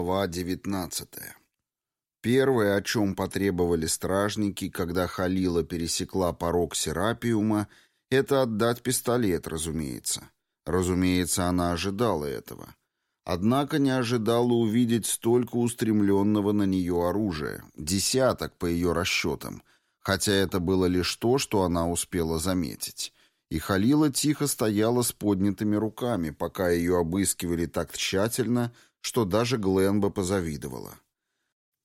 Глава 19 Первое, о чем потребовали стражники, когда Халила пересекла порог Серапиума, это отдать пистолет, разумеется. Разумеется, она ожидала этого. Однако не ожидала увидеть столько устремленного на нее оружия, десяток по ее расчетам, хотя это было лишь то, что она успела заметить. И Халила тихо стояла с поднятыми руками, пока ее обыскивали так тщательно, что даже Гленба позавидовала.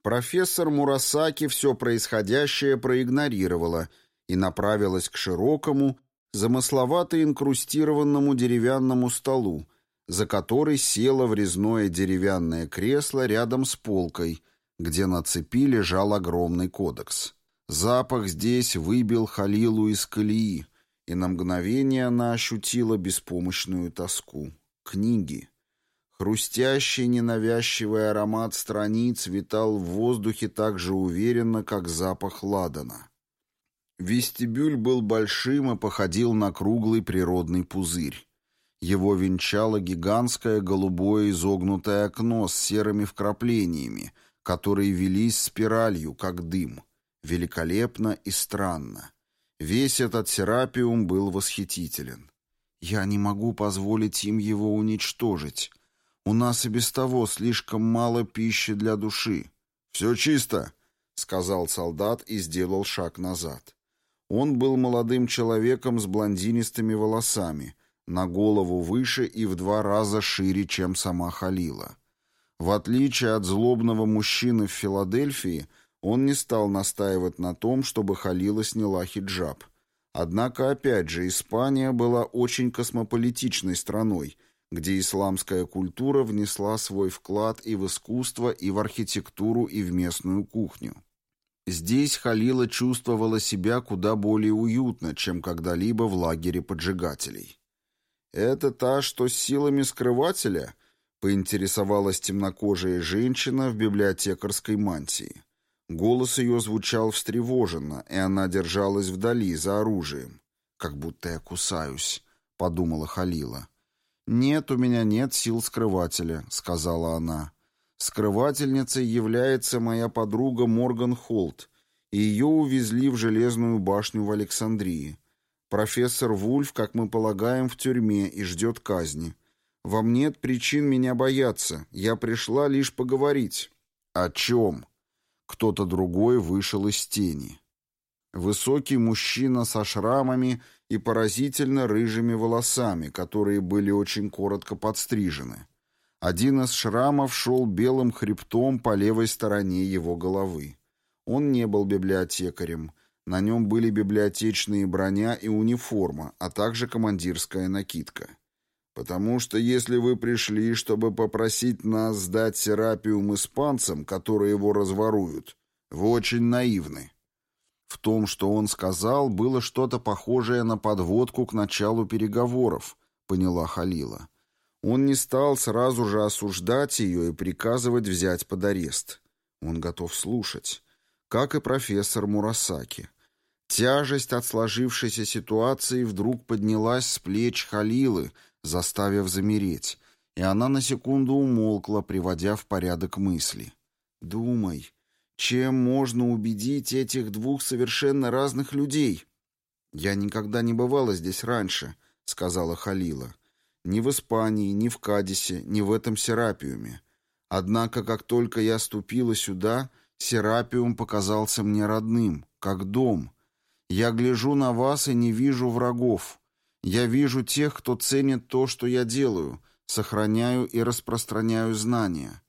Профессор Мурасаки все происходящее проигнорировала и направилась к широкому, замысловато инкрустированному деревянному столу, за который села в резное деревянное кресло рядом с полкой, где на цепи лежал огромный кодекс. Запах здесь выбил Халилу из колеи, и на мгновение она ощутила беспомощную тоску. Книги. Хрустящий ненавязчивый аромат страниц витал в воздухе так же уверенно, как запах ладана. Вестибюль был большим и походил на круглый природный пузырь. Его венчало гигантское голубое изогнутое окно с серыми вкраплениями, которые велись спиралью, как дым. Великолепно и странно. Весь этот серапиум был восхитителен. «Я не могу позволить им его уничтожить», у нас и без того слишком мало пищи для души. Все чисто, сказал солдат и сделал шаг назад. Он был молодым человеком с блондинистыми волосами, на голову выше и в два раза шире, чем сама Халила. В отличие от злобного мужчины в Филадельфии, он не стал настаивать на том, чтобы Халила сняла хиджаб. Однако, опять же, Испания была очень космополитичной страной, где исламская культура внесла свой вклад и в искусство, и в архитектуру, и в местную кухню. Здесь Халила чувствовала себя куда более уютно, чем когда-либо в лагере поджигателей. «Это та, что с силами скрывателя?» — поинтересовалась темнокожая женщина в библиотекарской мантии. Голос ее звучал встревоженно, и она держалась вдали, за оружием. «Как будто я кусаюсь», — подумала Халила. «Нет, у меня нет сил скрывателя», — сказала она. «Скрывательницей является моя подруга Морган Холт, и ее увезли в Железную башню в Александрии. Профессор Вульф, как мы полагаем, в тюрьме и ждет казни. Вам нет причин меня бояться, я пришла лишь поговорить». «О чем?» Кто-то другой вышел из тени. Высокий мужчина со шрамами и поразительно рыжими волосами, которые были очень коротко подстрижены. Один из шрамов шел белым хребтом по левой стороне его головы. Он не был библиотекарем. На нем были библиотечные броня и униформа, а также командирская накидка. Потому что если вы пришли, чтобы попросить нас сдать серапиум испанцам, которые его разворуют, вы очень наивны. В том, что он сказал, было что-то похожее на подводку к началу переговоров, поняла Халила. Он не стал сразу же осуждать ее и приказывать взять под арест. Он готов слушать, как и профессор Мурасаки. Тяжесть от сложившейся ситуации вдруг поднялась с плеч Халилы, заставив замереть, и она на секунду умолкла, приводя в порядок мысли. «Думай», чем можно убедить этих двух совершенно разных людей? Я никогда не бывала здесь раньше, сказала Халила. Ни в Испании, ни в Кадисе, ни в этом Серапиуме. Однако, как только я ступила сюда, Серапиум показался мне родным, как дом. Я гляжу на вас и не вижу врагов. Я вижу тех, кто ценит то, что я делаю, сохраняю и распространяю знания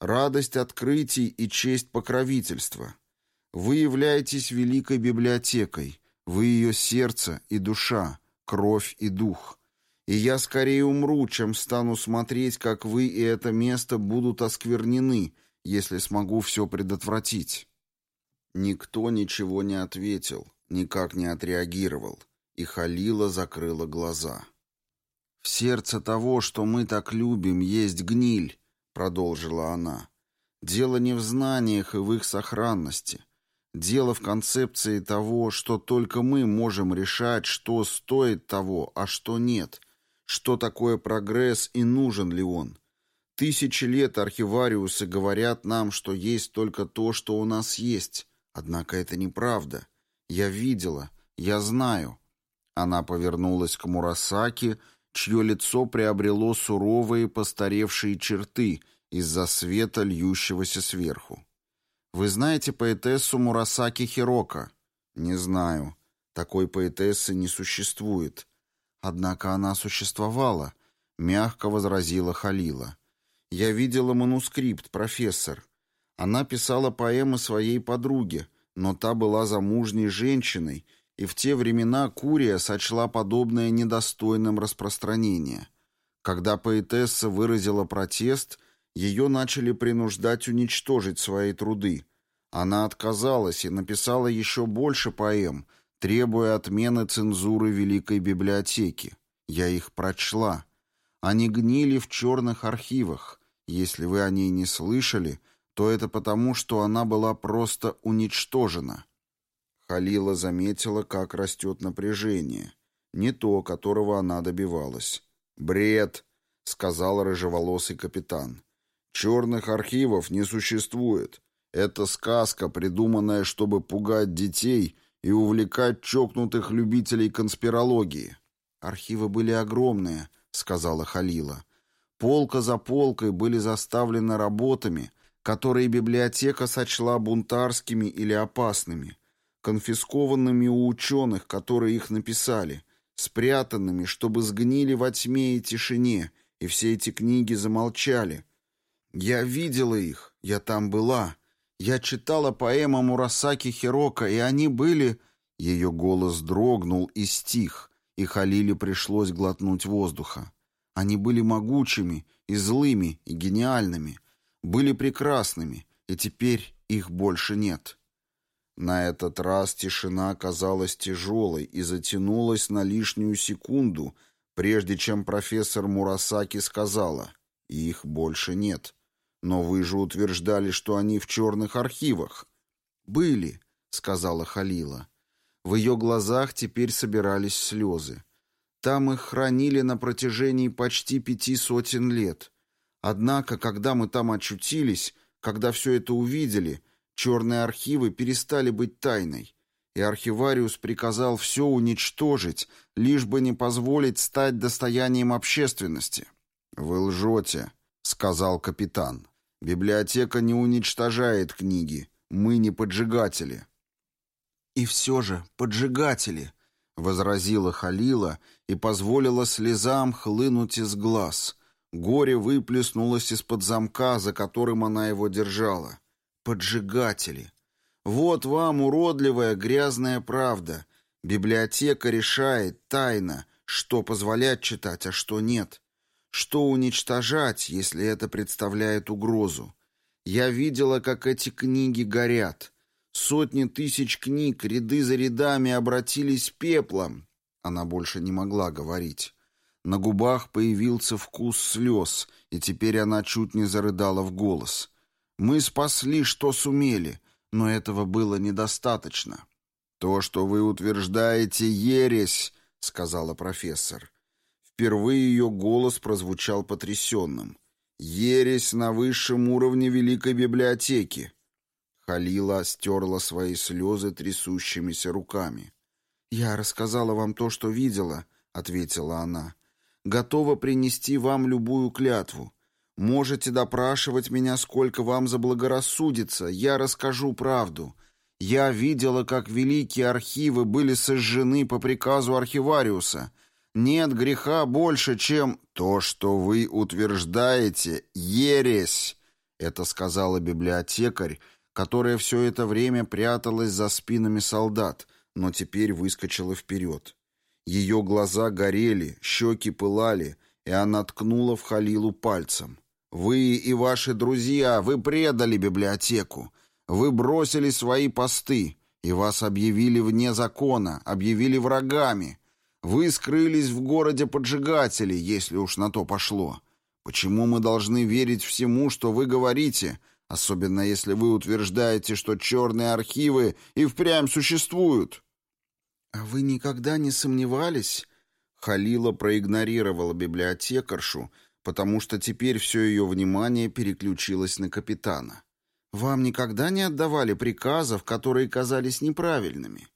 радость открытий и честь покровительства. Вы являетесь великой библиотекой, вы ее сердце и душа, кровь и дух. И я скорее умру, чем стану смотреть, как вы и это место будут осквернены, если смогу все предотвратить». Никто ничего не ответил, никак не отреагировал, и Халила закрыла глаза. «В сердце того, что мы так любим, есть гниль, продолжила она. Дело не в знаниях и в их сохранности. Дело в концепции того, что только мы можем решать, что стоит того, а что нет, что такое прогресс и нужен ли он. Тысячи лет архивариусы говорят нам, что есть только то, что у нас есть. Однако это неправда. Я видела, я знаю. Она повернулась к Мурасаки, чье лицо приобрело суровые постаревшие черты из-за света, льющегося сверху. «Вы знаете поэтессу Мурасаки Хирока?» «Не знаю. Такой поэтессы не существует. Однако она существовала», — мягко возразила Халила. «Я видела манускрипт, профессор. Она писала поэмы своей подруге, но та была замужней женщиной, и в те времена Курия сочла подобное недостойным распространения. Когда поэтесса выразила протест, ее начали принуждать уничтожить свои труды. Она отказалась и написала еще больше поэм, требуя отмены цензуры Великой библиотеки. Я их прочла. Они гнили в черных архивах. Если вы о ней не слышали, то это потому, что она была просто уничтожена. Халила заметила, как растет напряжение. Не то, которого она добивалась. «Бред!» — сказал рыжеволосый капитан. «Черных архивов не существует. Это сказка, придуманная, чтобы пугать детей и увлекать чокнутых любителей конспирологии». «Архивы были огромные», — сказала Халила. «Полка за полкой были заставлены работами, которые библиотека сочла бунтарскими или опасными» конфискованными у ученых, которые их написали, спрятанными, чтобы сгнили во тьме и тишине, и все эти книги замолчали. Я видела их, я там была. Я читала поэму Мурасаки Хирока, и они были... Ее голос дрогнул и стих, и Халиле пришлось глотнуть воздуха. Они были могучими, и злыми, и гениальными, были прекрасными, и теперь их больше нет. На этот раз тишина казалась тяжелой и затянулась на лишнюю секунду, прежде чем профессор Мурасаки сказала «Их больше нет». «Но вы же утверждали, что они в черных архивах». «Были», — сказала Халила. В ее глазах теперь собирались слезы. Там их хранили на протяжении почти пяти сотен лет. Однако, когда мы там очутились, когда все это увидели, Черные архивы перестали быть тайной, и архивариус приказал все уничтожить, лишь бы не позволить стать достоянием общественности. «Вы лжете», — сказал капитан. «Библиотека не уничтожает книги. Мы не поджигатели». «И все же поджигатели», — возразила Халила и позволила слезам хлынуть из глаз. Горе выплеснулось из-под замка, за которым она его держала. Поджигатели. Вот вам уродливая грязная правда. Библиотека решает тайно, что позволять читать, а что нет. Что уничтожать, если это представляет угрозу. Я видела, как эти книги горят. Сотни тысяч книг, ряды за рядами обратились пеплом. Она больше не могла говорить. На губах появился вкус слез, и теперь она чуть не зарыдала в голос. Мы спасли, что сумели, но этого было недостаточно. То, что вы утверждаете, ересь, сказала профессор. Впервые ее голос прозвучал потрясенным. Ересь на высшем уровне Великой библиотеки. Халила стерла свои слезы трясущимися руками. «Я рассказала вам то, что видела», — ответила она. «Готова принести вам любую клятву. Можете допрашивать меня, сколько вам заблагорассудится, я расскажу правду. Я видела, как великие архивы были сожжены по приказу архивариуса. Нет греха больше, чем то, что вы утверждаете, ересь, это сказала библиотекарь, которая все это время пряталась за спинами солдат, но теперь выскочила вперед. Ее глаза горели, щеки пылали, и она ткнула в Халилу пальцем. Вы и ваши друзья, вы предали библиотеку. Вы бросили свои посты, и вас объявили вне закона, объявили врагами. Вы скрылись в городе поджигателей, если уж на то пошло. Почему мы должны верить всему, что вы говорите, особенно если вы утверждаете, что черные архивы и впрямь существуют?» «А вы никогда не сомневались?» Халила проигнорировала библиотекаршу, потому что теперь все ее внимание переключилось на капитана. «Вам никогда не отдавали приказов, которые казались неправильными?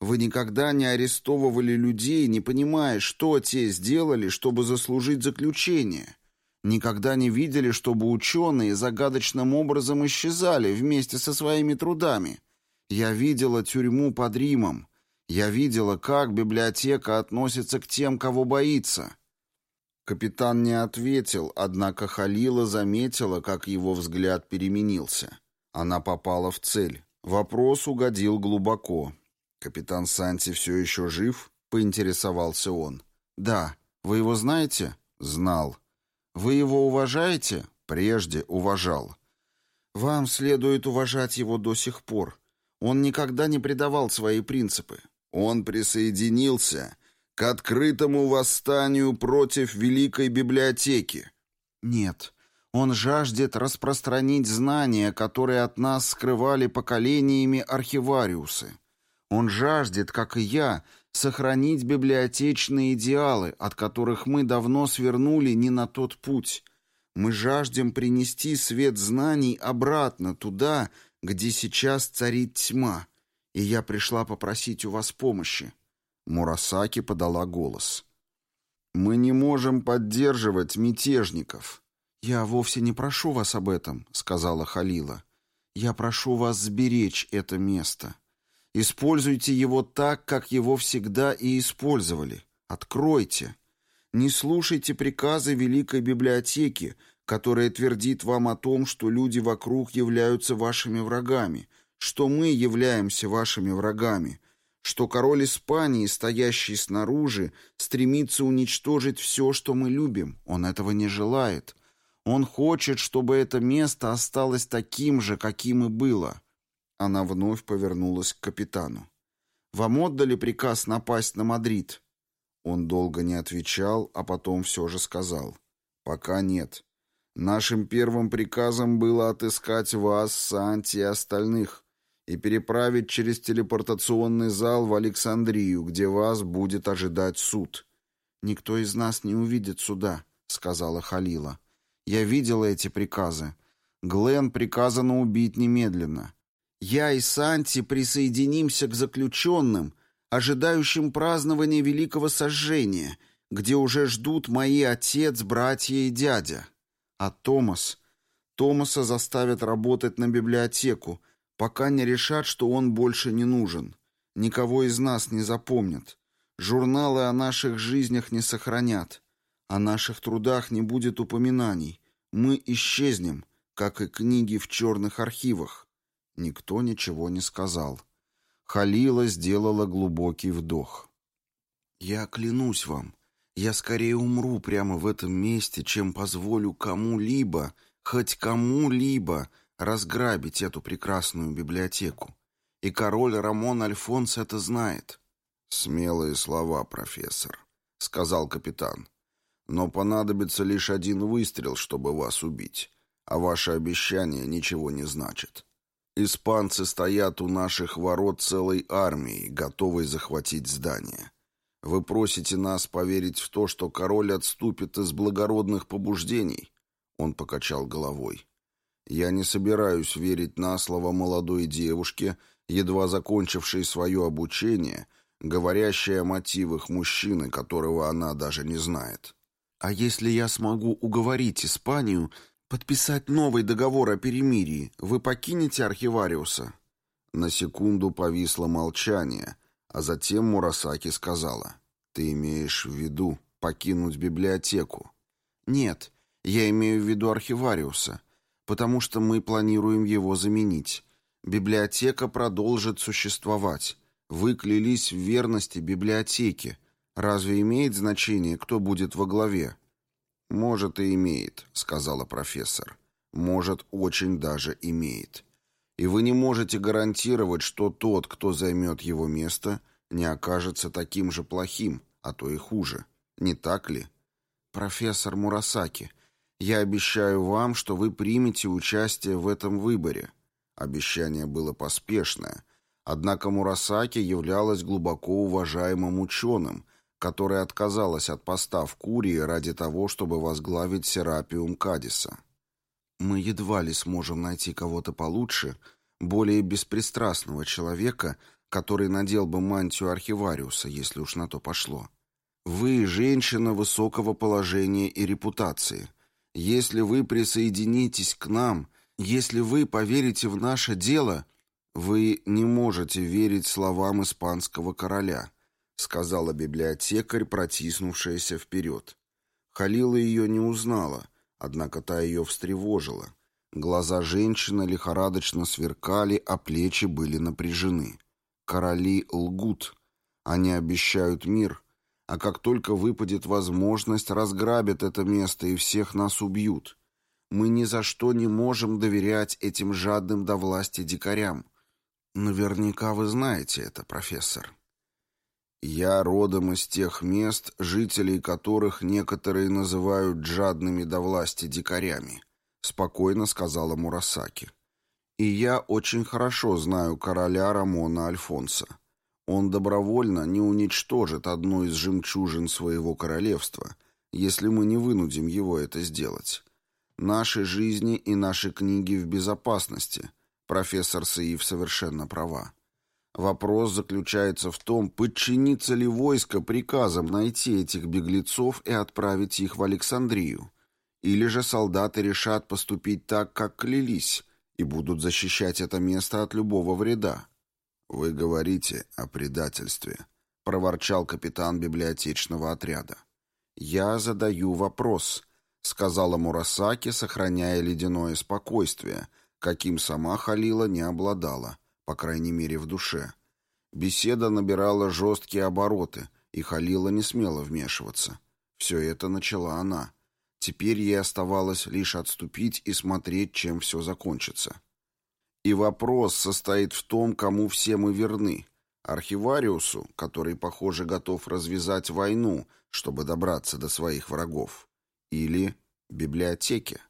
Вы никогда не арестовывали людей, не понимая, что те сделали, чтобы заслужить заключение? Никогда не видели, чтобы ученые загадочным образом исчезали вместе со своими трудами? Я видела тюрьму под Римом. Я видела, как библиотека относится к тем, кого боится». Капитан не ответил, однако Халила заметила, как его взгляд переменился. Она попала в цель. Вопрос угодил глубоко. «Капитан Санти все еще жив?» — поинтересовался он. «Да. Вы его знаете?» «Знал». «Вы его уважаете?» «Прежде уважал». «Вам следует уважать его до сих пор. Он никогда не предавал свои принципы. Он присоединился к открытому восстанию против Великой Библиотеки». «Нет». Он жаждет распространить знания, которые от нас скрывали поколениями архивариусы. Он жаждет, как и я, сохранить библиотечные идеалы, от которых мы давно свернули не на тот путь. Мы жаждем принести свет знаний обратно туда, где сейчас царит тьма. И я пришла попросить у вас помощи. Мурасаки подала голос. Мы не можем поддерживать мятежников. Я вовсе не прошу вас об этом, сказала Халила. Я прошу вас сберечь это место. Используйте его так, как его всегда и использовали. Откройте. Не слушайте приказы Великой Библиотеки, которая твердит вам о том, что люди вокруг являются вашими врагами, что мы являемся вашими врагами, что король Испании, стоящий снаружи, стремится уничтожить все, что мы любим. Он этого не желает. Он хочет, чтобы это место осталось таким же, каким и было. Она вновь повернулась к капитану. «Вам отдали приказ напасть на Мадрид?» Он долго не отвечал, а потом все же сказал. «Пока нет. Нашим первым приказом было отыскать вас, Санти и остальных и переправить через телепортационный зал в Александрию, где вас будет ожидать суд». «Никто из нас не увидит суда», — сказала Халила. «Я видела эти приказы. Глен приказано убить немедленно. Я и Санти присоединимся к заключенным, ожидающим празднования Великого Сожжения, где уже ждут мои отец, братья и дядя. А Томас... Томаса заставят работать на библиотеку, пока не решат, что он больше не нужен. Никого из нас не запомнят. Журналы о наших жизнях не сохранят. О наших трудах не будет упоминаний. Мы исчезнем, как и книги в черных архивах. Никто ничего не сказал. Халила сделала глубокий вдох. «Я клянусь вам, я скорее умру прямо в этом месте, чем позволю кому-либо, хоть кому-либо, разграбить эту прекрасную библиотеку. И король Рамон Альфонс это знает». «Смелые слова, профессор», — сказал капитан. «Но понадобится лишь один выстрел, чтобы вас убить, а ваше обещание ничего не значит». Испанцы стоят у наших ворот целой армией, готовой захватить здание. Вы просите нас поверить в то, что король отступит из благородных побуждений?» Он покачал головой. «Я не собираюсь верить на слово молодой девушке, едва закончившей свое обучение, говорящей о мотивах мужчины, которого она даже не знает». «А если я смогу уговорить Испанию подписать новый договор о перемирии, вы покинете архивариуса?» На секунду повисло молчание, а затем Мурасаки сказала, «Ты имеешь в виду покинуть библиотеку?» «Нет, я имею в виду архивариуса, потому что мы планируем его заменить. Библиотека продолжит существовать. Вы клялись в верности библиотеке. Разве имеет значение, кто будет во главе?» «Может, и имеет», — сказала профессор. «Может, очень даже имеет. И вы не можете гарантировать, что тот, кто займет его место, не окажется таким же плохим, а то и хуже. Не так ли?» «Профессор Мурасаки, я обещаю вам, что вы примете участие в этом выборе». Обещание было поспешное, однако Мурасаки являлась глубоко уважаемым ученым — которая отказалась от поста в Курии ради того, чтобы возглавить Серапиум Кадиса. Мы едва ли сможем найти кого-то получше, более беспристрастного человека, который надел бы мантию архивариуса, если уж на то пошло. Вы женщина высокого положения и репутации. Если вы присоединитесь к нам, если вы поверите в наше дело, вы не можете верить словам испанского короля, сказала библиотекарь, протиснувшаяся вперед. Халила ее не узнала, однако та ее встревожила. Глаза женщины лихорадочно сверкали, а плечи были напряжены. Короли лгут. Они обещают мир, а как только выпадет возможность, разграбят это место и всех нас убьют. Мы ни за что не можем доверять этим жадным до власти дикарям. Наверняка вы знаете это, профессор. Я родом из тех мест, жителей которых некоторые называют жадными до власти дикарями, спокойно сказала Мурасаки. И я очень хорошо знаю короля Рамона Альфонса. Он добровольно не уничтожит одну из жемчужин своего королевства, если мы не вынудим его это сделать. Наши жизни и наши книги в безопасности. Профессор Саив совершенно права. Вопрос заключается в том, подчинится ли войско приказам найти этих беглецов и отправить их в Александрию. Или же солдаты решат поступить так, как клялись, и будут защищать это место от любого вреда. «Вы говорите о предательстве», — проворчал капитан библиотечного отряда. «Я задаю вопрос», — сказала Мурасаки, сохраняя ледяное спокойствие, каким сама Халила не обладала, по крайней мере в душе. Беседа набирала жесткие обороты, и Халила не смела вмешиваться. Все это начала она. Теперь ей оставалось лишь отступить и смотреть, чем все закончится. И вопрос состоит в том, кому все мы верны. Архивариусу, который, похоже, готов развязать войну, чтобы добраться до своих врагов. Или библиотеке.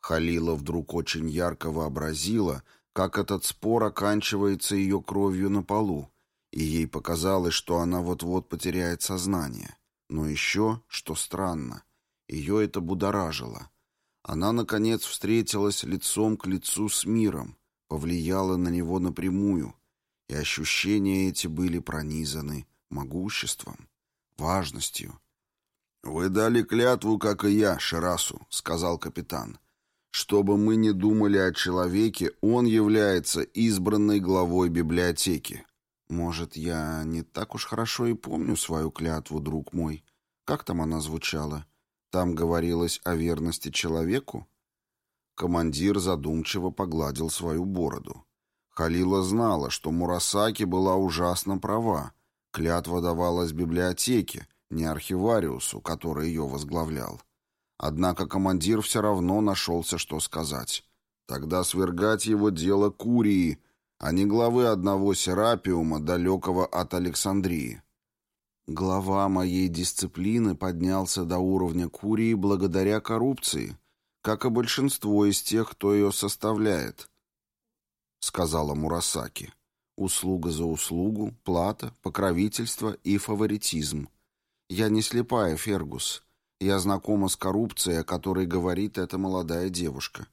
Халила вдруг очень ярко вообразила, как этот спор оканчивается ее кровью на полу, и ей показалось, что она вот-вот потеряет сознание. Но еще, что странно, ее это будоражило. Она, наконец, встретилась лицом к лицу с миром, повлияла на него напрямую, и ощущения эти были пронизаны могуществом, важностью. «Вы дали клятву, как и я, Шерасу», — сказал капитан. «Что бы мы ни думали о человеке, он является избранной главой библиотеки». «Может, я не так уж хорошо и помню свою клятву, друг мой? Как там она звучала?» Там говорилось о верности человеку? Командир задумчиво погладил свою бороду. Халила знала, что Мурасаки была ужасно права. Клятва давалась библиотеке, не архивариусу, который ее возглавлял. Однако командир все равно нашелся, что сказать. Тогда свергать его дело Курии, а не главы одного Серапиума, далекого от Александрии. Глава моей дисциплины поднялся до уровня Курии благодаря коррупции, как и большинство из тех, кто ее составляет, — сказала Мурасаки. Услуга за услугу, плата, покровительство и фаворитизм. Я не слепая, Фергус. Я знакома с коррупцией, о которой говорит эта молодая девушка.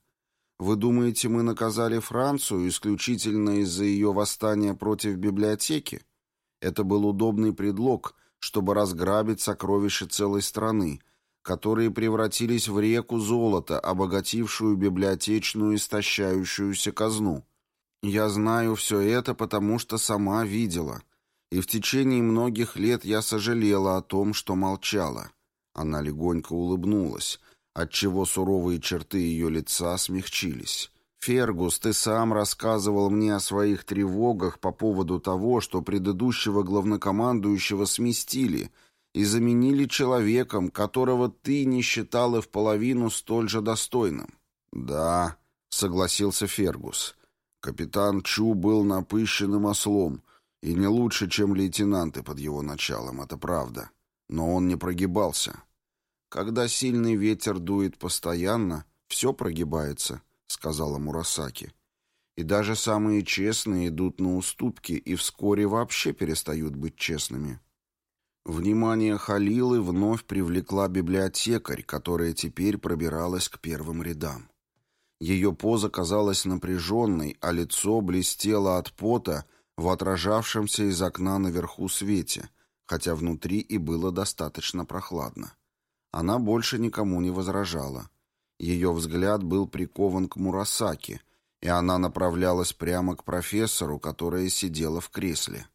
Вы думаете, мы наказали Францию исключительно из-за ее восстания против библиотеки? Это был удобный предлог — чтобы разграбить сокровища целой страны, которые превратились в реку золота, обогатившую библиотечную истощающуюся казну. Я знаю все это, потому что сама видела. И в течение многих лет я сожалела о том, что молчала. Она легонько улыбнулась, отчего суровые черты ее лица смягчились. «Фергус, ты сам рассказывал мне о своих тревогах по поводу того, что предыдущего главнокомандующего сместили и заменили человеком, которого ты не считал и в половину столь же достойным». «Да», — согласился Фергус. «Капитан Чу был напыщенным ослом, и не лучше, чем лейтенанты под его началом, это правда. Но он не прогибался. Когда сильный ветер дует постоянно, все прогибается». — сказала Мурасаки. «И даже самые честные идут на уступки и вскоре вообще перестают быть честными». Внимание Халилы вновь привлекла библиотекарь, которая теперь пробиралась к первым рядам. Ее поза казалась напряженной, а лицо блестело от пота в отражавшемся из окна наверху свете, хотя внутри и было достаточно прохладно. Она больше никому не возражала. Ее взгляд был прикован к Мурасаки, и она направлялась прямо к профессору, которая сидела в кресле.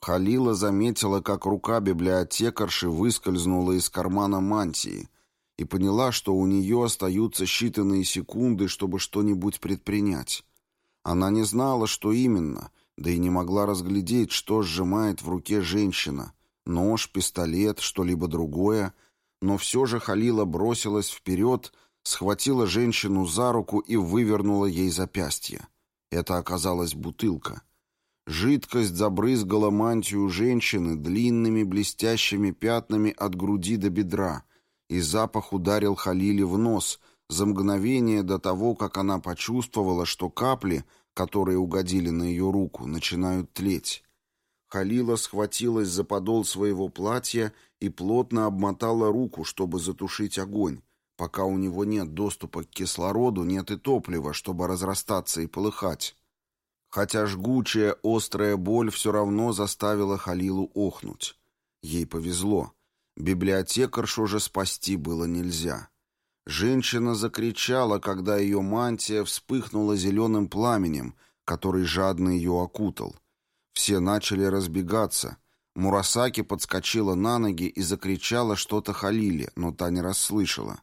Халила заметила, как рука библиотекарши выскользнула из кармана мантии и поняла, что у нее остаются считанные секунды, чтобы что-нибудь предпринять. Она не знала, что именно, да и не могла разглядеть, что сжимает в руке женщина — нож, пистолет, что-либо другое, но все же Халила бросилась вперед, схватила женщину за руку и вывернула ей запястье. Это оказалась бутылка — Жидкость забрызгала мантию женщины длинными блестящими пятнами от груди до бедра, и запах ударил Халиле в нос за мгновение до того, как она почувствовала, что капли, которые угодили на ее руку, начинают тлеть. Халила схватилась за подол своего платья и плотно обмотала руку, чтобы затушить огонь. Пока у него нет доступа к кислороду, нет и топлива, чтобы разрастаться и полыхать хотя жгучая, острая боль все равно заставила Халилу охнуть. Ей повезло. Библиотекаршу же спасти было нельзя. Женщина закричала, когда ее мантия вспыхнула зеленым пламенем, который жадно ее окутал. Все начали разбегаться. Мурасаки подскочила на ноги и закричала что-то Халиле, но та не расслышала.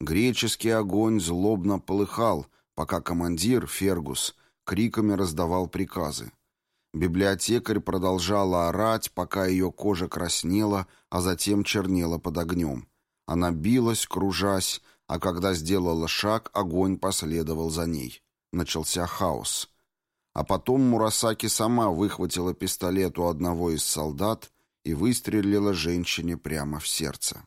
Греческий огонь злобно полыхал, пока командир, Фергус, криками раздавал приказы. Библиотекарь продолжала орать, пока ее кожа краснела, а затем чернела под огнем. Она билась, кружась, а когда сделала шаг, огонь последовал за ней. Начался хаос. А потом Мурасаки сама выхватила пистолет у одного из солдат и выстрелила женщине прямо в сердце.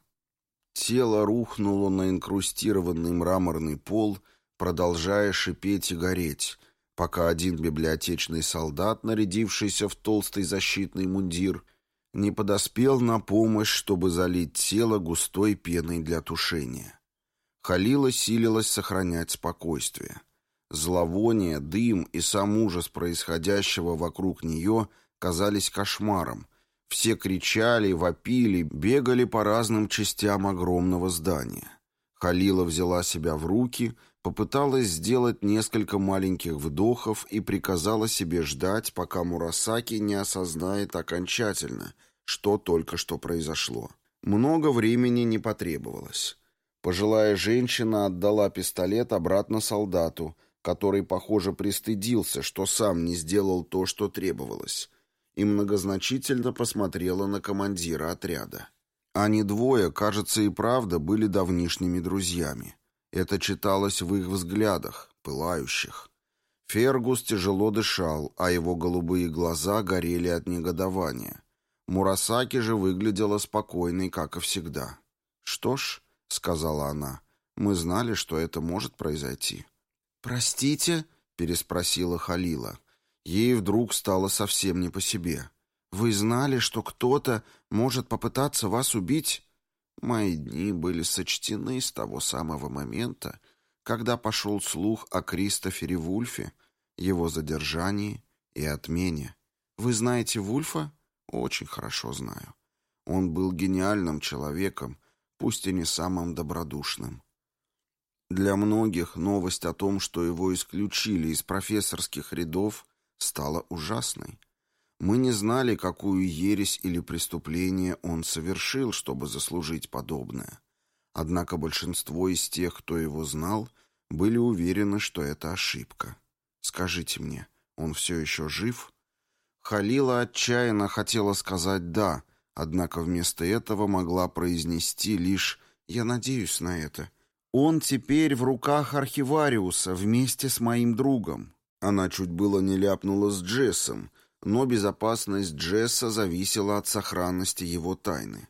Тело рухнуло на инкрустированный мраморный пол, продолжая шипеть и гореть, пока один библиотечный солдат, нарядившийся в толстый защитный мундир, не подоспел на помощь, чтобы залить тело густой пеной для тушения. Халила силилась сохранять спокойствие. Зловоние, дым и сам ужас происходящего вокруг нее казались кошмаром. Все кричали, вопили, бегали по разным частям огромного здания. Халила взяла себя в руки — Попыталась сделать несколько маленьких вдохов и приказала себе ждать, пока Мурасаки не осознает окончательно, что только что произошло. Много времени не потребовалось. Пожилая женщина отдала пистолет обратно солдату, который, похоже, пристыдился, что сам не сделал то, что требовалось, и многозначительно посмотрела на командира отряда. Они двое, кажется, и правда были давнишними друзьями. Это читалось в их взглядах, пылающих. Фергус тяжело дышал, а его голубые глаза горели от негодования. Мурасаки же выглядела спокойной, как и всегда. «Что ж», — сказала она, — «мы знали, что это может произойти». «Простите?» — переспросила Халила. Ей вдруг стало совсем не по себе. «Вы знали, что кто-то может попытаться вас убить?» Мои дни были сочтены с того самого момента, когда пошел слух о Кристофере Вульфе, его задержании и отмене. Вы знаете Вульфа? Очень хорошо знаю. Он был гениальным человеком, пусть и не самым добродушным. Для многих новость о том, что его исключили из профессорских рядов, стала ужасной. Мы не знали, какую ересь или преступление он совершил, чтобы заслужить подобное. Однако большинство из тех, кто его знал, были уверены, что это ошибка. Скажите мне, он все еще жив? Халила отчаянно хотела сказать «да», однако вместо этого могла произнести лишь «я надеюсь на это». Он теперь в руках архивариуса вместе с моим другом. Она чуть было не ляпнула с Джессом, но безопасность Джесса зависела от сохранности его тайны.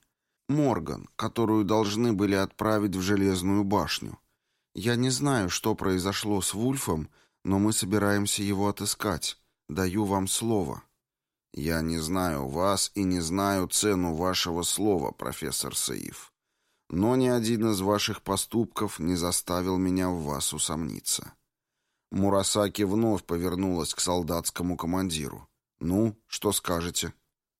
Морган, которую должны были отправить в Железную башню. Я не знаю, что произошло с Вульфом, но мы собираемся его отыскать. Даю вам слово. «Я не знаю вас и не знаю цену вашего слова, профессор Саиф. Но ни один из ваших поступков не заставил меня в вас усомниться». Мурасаки вновь повернулась к солдатскому командиру. «Ну, что скажете?»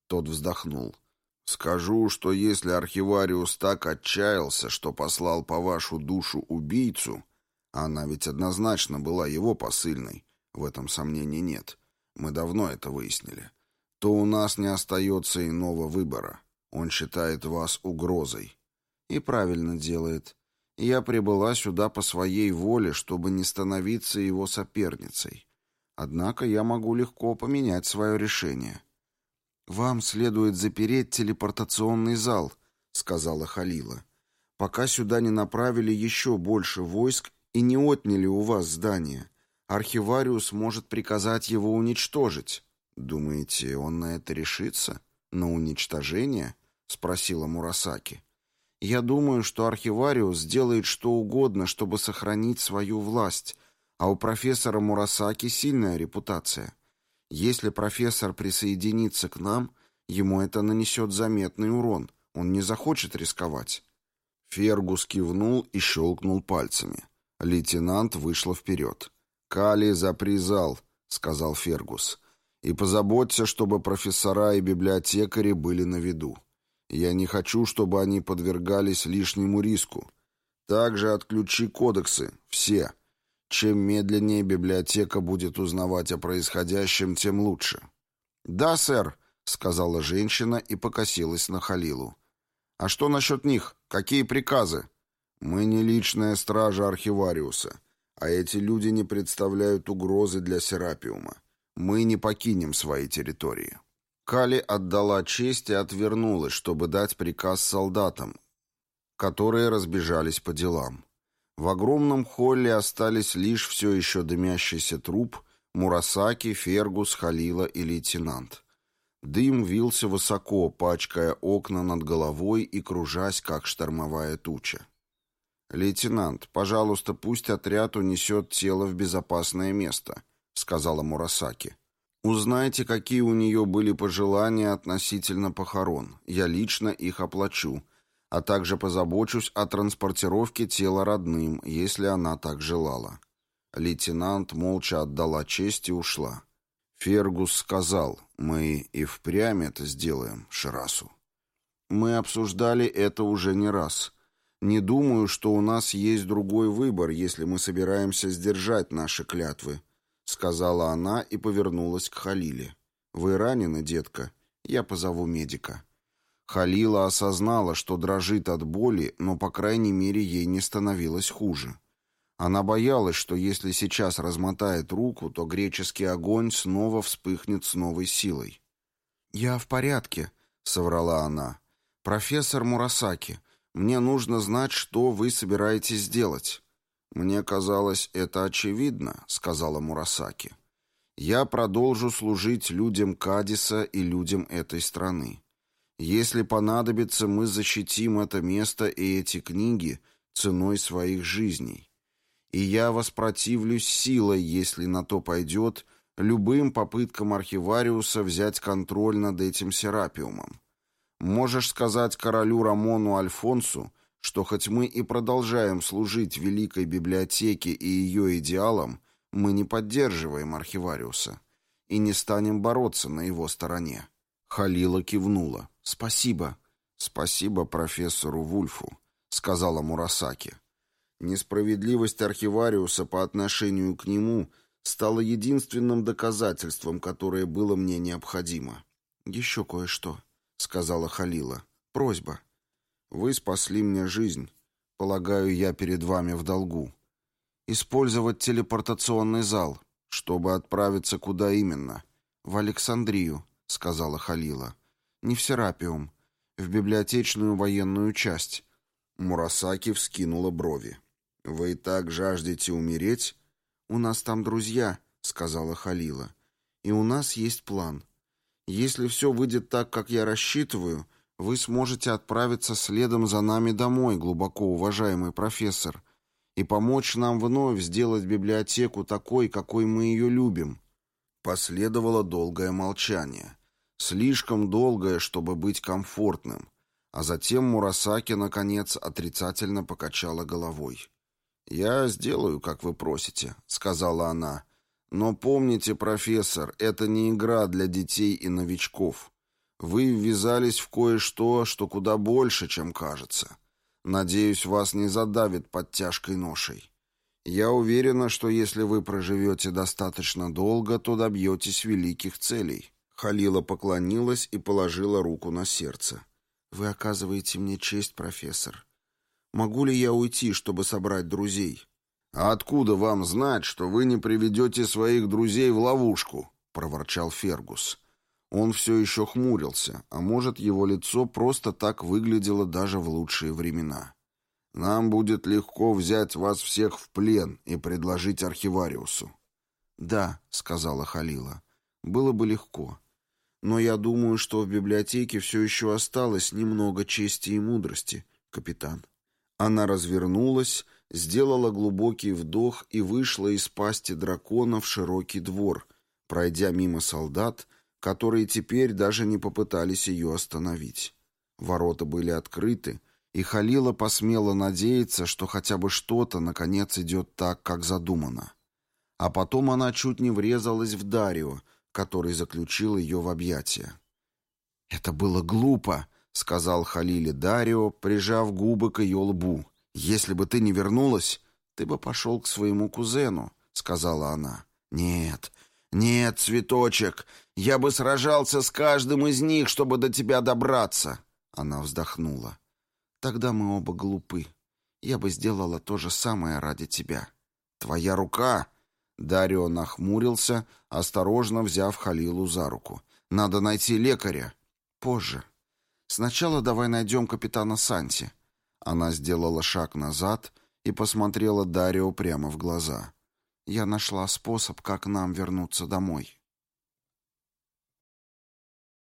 Тот вздохнул. «Скажу, что если архивариус так отчаялся, что послал по вашу душу убийцу, она ведь однозначно была его посыльной, в этом сомнений нет, мы давно это выяснили, то у нас не остается иного выбора. Он считает вас угрозой. И правильно делает. Я прибыла сюда по своей воле, чтобы не становиться его соперницей. Однако я могу легко поменять свое решение. «Вам следует запереть телепортационный зал», — сказала Халила, «пока сюда не направили еще больше войск и не отняли у вас здание. Архивариус может приказать его уничтожить». «Думаете, он на это решится? На уничтожение?» — спросила Мурасаки. «Я думаю, что архивариус сделает что угодно, чтобы сохранить свою власть, а у профессора Мурасаки сильная репутация». Если профессор присоединится к нам, ему это нанесет заметный урон. Он не захочет рисковать. Фергус кивнул и щелкнул пальцами. Лейтенант вышла вперед. «Кали, запри зал», — сказал Фергус. «И позаботься, чтобы профессора и библиотекари были на виду. Я не хочу, чтобы они подвергались лишнему риску. Также отключи кодексы, все. Чем медленнее библиотека будет узнавать о происходящем, тем лучше. «Да, сэр», — сказала женщина и покосилась на Халилу. «А что насчет них? Какие приказы?» «Мы не личная стража архивариуса, а эти люди не представляют угрозы для Серапиума. Мы не покинем свои территории». Кали отдала честь и отвернулась, чтобы дать приказ солдатам, которые разбежались по делам. В огромном холле остались лишь все еще дымящийся труп, Мурасаки, Фергус, Халила и лейтенант. Дым вился высоко, пачкая окна над головой и кружась, как штормовая туча. «Лейтенант, пожалуйста, пусть отряд унесет тело в безопасное место», — сказала Мурасаки. «Узнайте, какие у нее были пожелания относительно похорон. Я лично их оплачу а также позабочусь о транспортировке тела родным, если она так желала. Лейтенант молча отдала честь и ушла. Фергус сказал, мы и впрямь это сделаем, Ширасу. Мы обсуждали это уже не раз. Не думаю, что у нас есть другой выбор, если мы собираемся сдержать наши клятвы, сказала она и повернулась к Халиле. Вы ранены, детка? Я позову медика. Халила осознала, что дрожит от боли, но, по крайней мере, ей не становилось хуже. Она боялась, что если сейчас размотает руку, то греческий огонь снова вспыхнет с новой силой. «Я в порядке», — соврала она. «Профессор Мурасаки, мне нужно знать, что вы собираетесь делать». «Мне казалось, это очевидно», — сказала Мурасаки. «Я продолжу служить людям Кадиса и людям этой страны. Если понадобится, мы защитим это место и эти книги ценой своих жизней. И я воспротивлюсь силой, если на то пойдет, любым попыткам архивариуса взять контроль над этим серапиумом. Можешь сказать королю Рамону Альфонсу, что хоть мы и продолжаем служить Великой Библиотеке и ее идеалам, мы не поддерживаем архивариуса и не станем бороться на его стороне. Халила кивнула. «Спасибо». «Спасибо профессору Вульфу», — сказала Мурасаки. Несправедливость архивариуса по отношению к нему стала единственным доказательством, которое было мне необходимо. «Еще кое-что», — сказала Халила. «Просьба. Вы спасли мне жизнь. Полагаю, я перед вами в долгу. Использовать телепортационный зал, чтобы отправиться куда именно? В Александрию сказала Халила. «Не в Серапиум, в библиотечную военную часть». Мурасаки вскинула брови. «Вы и так жаждете умереть?» «У нас там друзья», — сказала Халила. «И у нас есть план. Если все выйдет так, как я рассчитываю, вы сможете отправиться следом за нами домой, глубоко уважаемый профессор, и помочь нам вновь сделать библиотеку такой, какой мы ее любим». Последовало долгое молчание. Слишком долгое, чтобы быть комфортным. А затем Мурасаки, наконец, отрицательно покачала головой. «Я сделаю, как вы просите», — сказала она. «Но помните, профессор, это не игра для детей и новичков. Вы ввязались в кое-что, что куда больше, чем кажется. Надеюсь, вас не задавит под тяжкой ношей. Я уверена, что если вы проживете достаточно долго, то добьетесь великих целей». Халила поклонилась и положила руку на сердце. «Вы оказываете мне честь, профессор. Могу ли я уйти, чтобы собрать друзей?» «А откуда вам знать, что вы не приведете своих друзей в ловушку?» — проворчал Фергус. Он все еще хмурился, а может, его лицо просто так выглядело даже в лучшие времена. «Нам будет легко взять вас всех в плен и предложить архивариусу». «Да», — сказала Халила, — «было бы легко. Но я думаю, что в библиотеке все еще осталось немного чести и мудрости, капитан». Она развернулась, сделала глубокий вдох и вышла из пасти дракона в широкий двор, пройдя мимо солдат, которые теперь даже не попытались ее остановить. Ворота были открыты, и Халила посмела надеяться, что хотя бы что-то, наконец, идет так, как задумано. А потом она чуть не врезалась в Дарио, который заключил ее в объятия. «Это было глупо», — сказал Халиле Дарио, прижав губы к ее лбу. «Если бы ты не вернулась, ты бы пошел к своему кузену», — сказала она. «Нет, нет, цветочек, я бы сражался с каждым из них, чтобы до тебя добраться». Она вздохнула. «Тогда мы оба глупы. Я бы сделала то же самое ради тебя». «Твоя рука!» Дарио нахмурился, осторожно взяв Халилу за руку. «Надо найти лекаря». «Позже. Сначала давай найдем капитана Санти». Она сделала шаг назад и посмотрела Дарио прямо в глаза. «Я нашла способ, как нам вернуться домой».